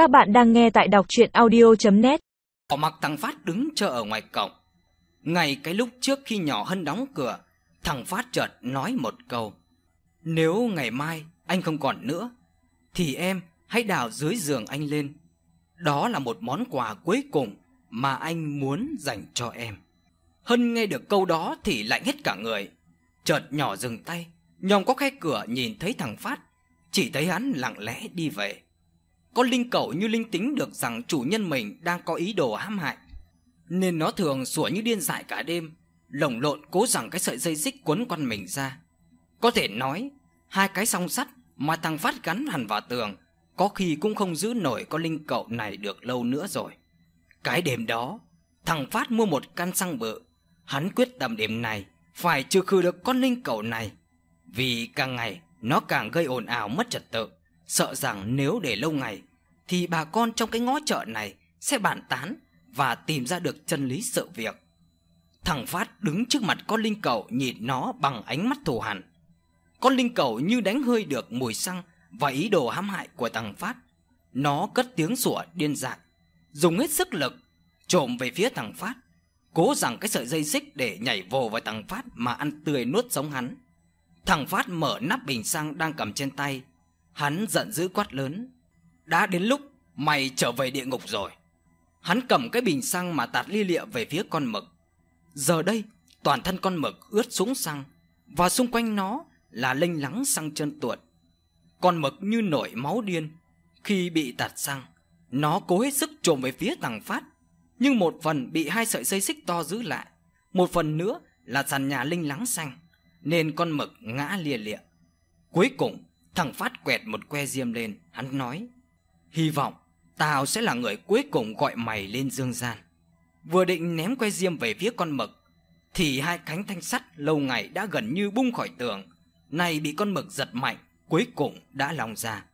Các bạn đang nghe tại đọc audio net Họ mặc thằng Phát đứng chờ ở ngoài cổng. Ngay cái lúc trước khi nhỏ Hân đóng cửa, thằng Phát chợt nói một câu. Nếu ngày mai anh không còn nữa, thì em hãy đào dưới giường anh lên. Đó là một món quà cuối cùng mà anh muốn dành cho em. Hân nghe được câu đó thì lạnh hết cả người. Chợt nhỏ dừng tay, nhòm có khe cửa nhìn thấy thằng Phát, chỉ thấy hắn lặng lẽ đi về. Con linh cẩu như linh tính được rằng chủ nhân mình đang có ý đồ hãm hại, nên nó thường sủa như điên dại cả đêm, lồng lộn cố rằng cái sợi dây xích quấn quanh mình ra. Có thể nói, hai cái song sắt mà thằng Phát gắn hẳn vào tường có khi cũng không giữ nổi con linh cậu này được lâu nữa rồi. Cái đêm đó, thằng Phát mua một căn xăng bự, hắn quyết tâm đêm này phải trừ khử được con linh cậu này, vì càng ngày nó càng gây ồn ào mất trật tự, sợ rằng nếu để lâu ngày thì bà con trong cái ngõ chợ này sẽ bàn tán và tìm ra được chân lý sự việc. Thằng Phát đứng trước mặt con linh cầu nhìn nó bằng ánh mắt thù hằn. Con linh cầu như đánh hơi được mùi xăng và ý đồ hãm hại của thằng Phát. Nó cất tiếng sủa điên dại, dùng hết sức lực trộm về phía thằng Phát, cố rằng cái sợi dây xích để nhảy vồ vào thằng Phát mà ăn tươi nuốt sống hắn. Thằng Phát mở nắp bình xăng đang cầm trên tay, hắn giận dữ quát lớn: "Đã đến lúc mày trở về địa ngục rồi." Hắn cầm cái bình xăng mà tạt lia lịa về phía con mực. Giờ đây, toàn thân con mực ướt sũng xăng và xung quanh nó là lênh lắng xăng chân tuột. Con mực như nổi máu điên khi bị tạt xăng, nó cố hết sức trồm về phía thằng Phát, nhưng một phần bị hai sợi dây xích to giữ lại, một phần nữa là sàn nhà linh lắng xanh, nên con mực ngã lia lịa. Cuối cùng, thằng Phát quẹt một que diêm lên, hắn nói: "Hy vọng tao sẽ là người cuối cùng gọi mày lên dương gian." Vừa định ném que diêm về phía con mực thì hai cánh thanh sắt lâu ngày đã gần như bung khỏi tường, nay bị con mực giật mạnh, cuối cùng đã lòng ra.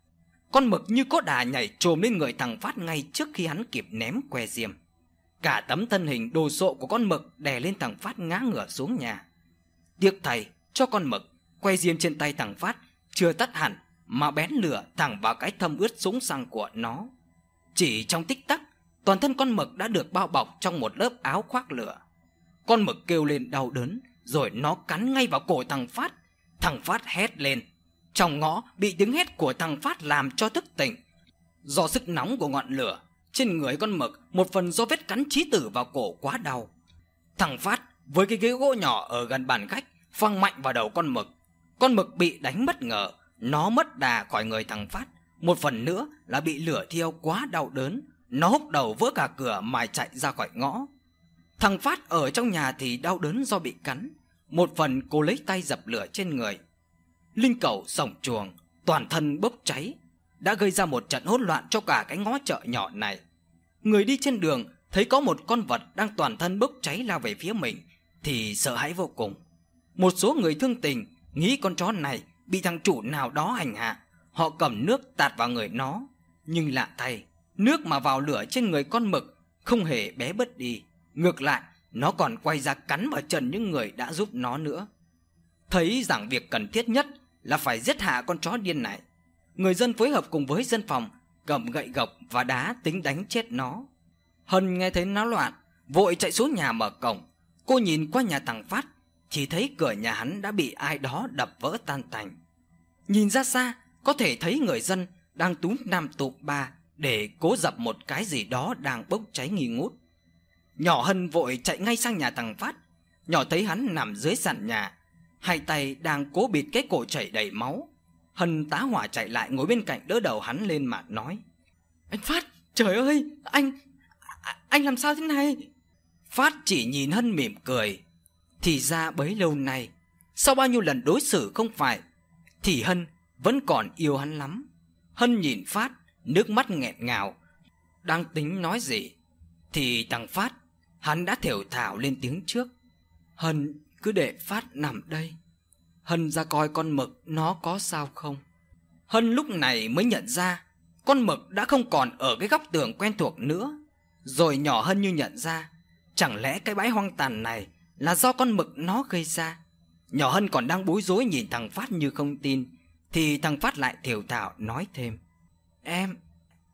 Con mực như có đà nhảy trồm lên người thằng Phát ngay trước khi hắn kịp ném que diêm. Cả tấm thân hình đồ sộ của con mực đè lên thằng Phát ngã ngửa xuống nhà. Tiếc thầy cho con mực, que diêm trên tay thằng Phát chưa tắt hẳn mà bén lửa thẳng vào cái thâm ướt súng xăng của nó. Chỉ trong tích tắc, toàn thân con mực đã được bao bọc trong một lớp áo khoác lửa. Con mực kêu lên đau đớn, rồi nó cắn ngay vào cổ thằng Phát. Thằng Phát hét lên. Trong ngõ bị tiếng hét của thằng Phát làm cho thức tỉnh. Do sức nóng của ngọn lửa, trên người con mực một phần do vết cắn chí tử vào cổ quá đau. Thằng Phát với cái ghế gỗ nhỏ ở gần bàn khách phăng mạnh vào đầu con mực. Con mực bị đánh bất ngờ, nó mất đà khỏi người thằng Phát. Một phần nữa là bị lửa thiêu quá đau đớn, nó húc đầu vỡ cả cửa mà chạy ra khỏi ngõ. Thằng Phát ở trong nhà thì đau đớn do bị cắn, một phần cô lấy tay dập lửa trên người. Linh cẩu sổng chuồng, toàn thân bốc cháy, đã gây ra một trận hỗn loạn cho cả cái ngõ chợ nhỏ này. Người đi trên đường thấy có một con vật đang toàn thân bốc cháy lao về phía mình thì sợ hãi vô cùng. Một số người thương tình nghĩ con chó này bị thằng chủ nào đó hành hạ, họ cầm nước tạt vào người nó, nhưng lạ thay, nước mà vào lửa trên người con mực không hề bé bớt đi, ngược lại, nó còn quay ra cắn vào chân những người đã giúp nó nữa. Thấy rằng việc cần thiết nhất là phải giết hạ con chó điên này, người dân phối hợp cùng với dân phòng cầm gậy gộc và đá tính đánh chết nó. Hân nghe thấy náo loạn, vội chạy xuống nhà mở cổng. Cô nhìn qua nhà thằng Phát, chỉ thấy cửa nhà hắn đã bị ai đó đập vỡ tan tành. Nhìn ra xa, có thể thấy người dân đang túm nam tụm ba để cố dập một cái gì đó đang bốc cháy nghi ngút. Nhỏ Hân vội chạy ngay sang nhà thằng Phát, nhỏ thấy hắn nằm dưới sàn nhà, hai tay đang cố bịt cái cổ chảy đầy máu. Hân tá hỏa chạy lại ngồi bên cạnh đỡ đầu hắn lên mà nói: "Anh Phát, trời ơi, anh anh làm sao thế này?" Phát chỉ nhìn Hân mỉm cười. Thì ra bấy lâu nay, sau bao nhiêu lần đối xử không phải, thì Hân vẫn còn yêu hắn lắm. Hân nhìn Phát, nước mắt nghẹn ngào, đang tính nói gì thì thằng Phát, hắn đã thều thào lên tiếng trước. Hân cứ để Phát nằm đây. Hân ra coi con mực nó có sao không. Hân lúc này mới nhận ra con mực đã không còn ở cái góc tường quen thuộc nữa. Rồi nhỏ Hân như nhận ra, chẳng lẽ cái bãi hoang tàn này là do con mực nó gây ra. Nhỏ Hân còn đang bối rối nhìn thằng Phát như không tin, thì thằng Phát lại thều thào nói thêm. Em,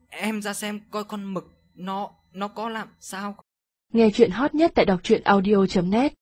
em ra xem coi con mực nó nó có làm sao Nghe chuyện hot nhất tại đọc truyện audio.net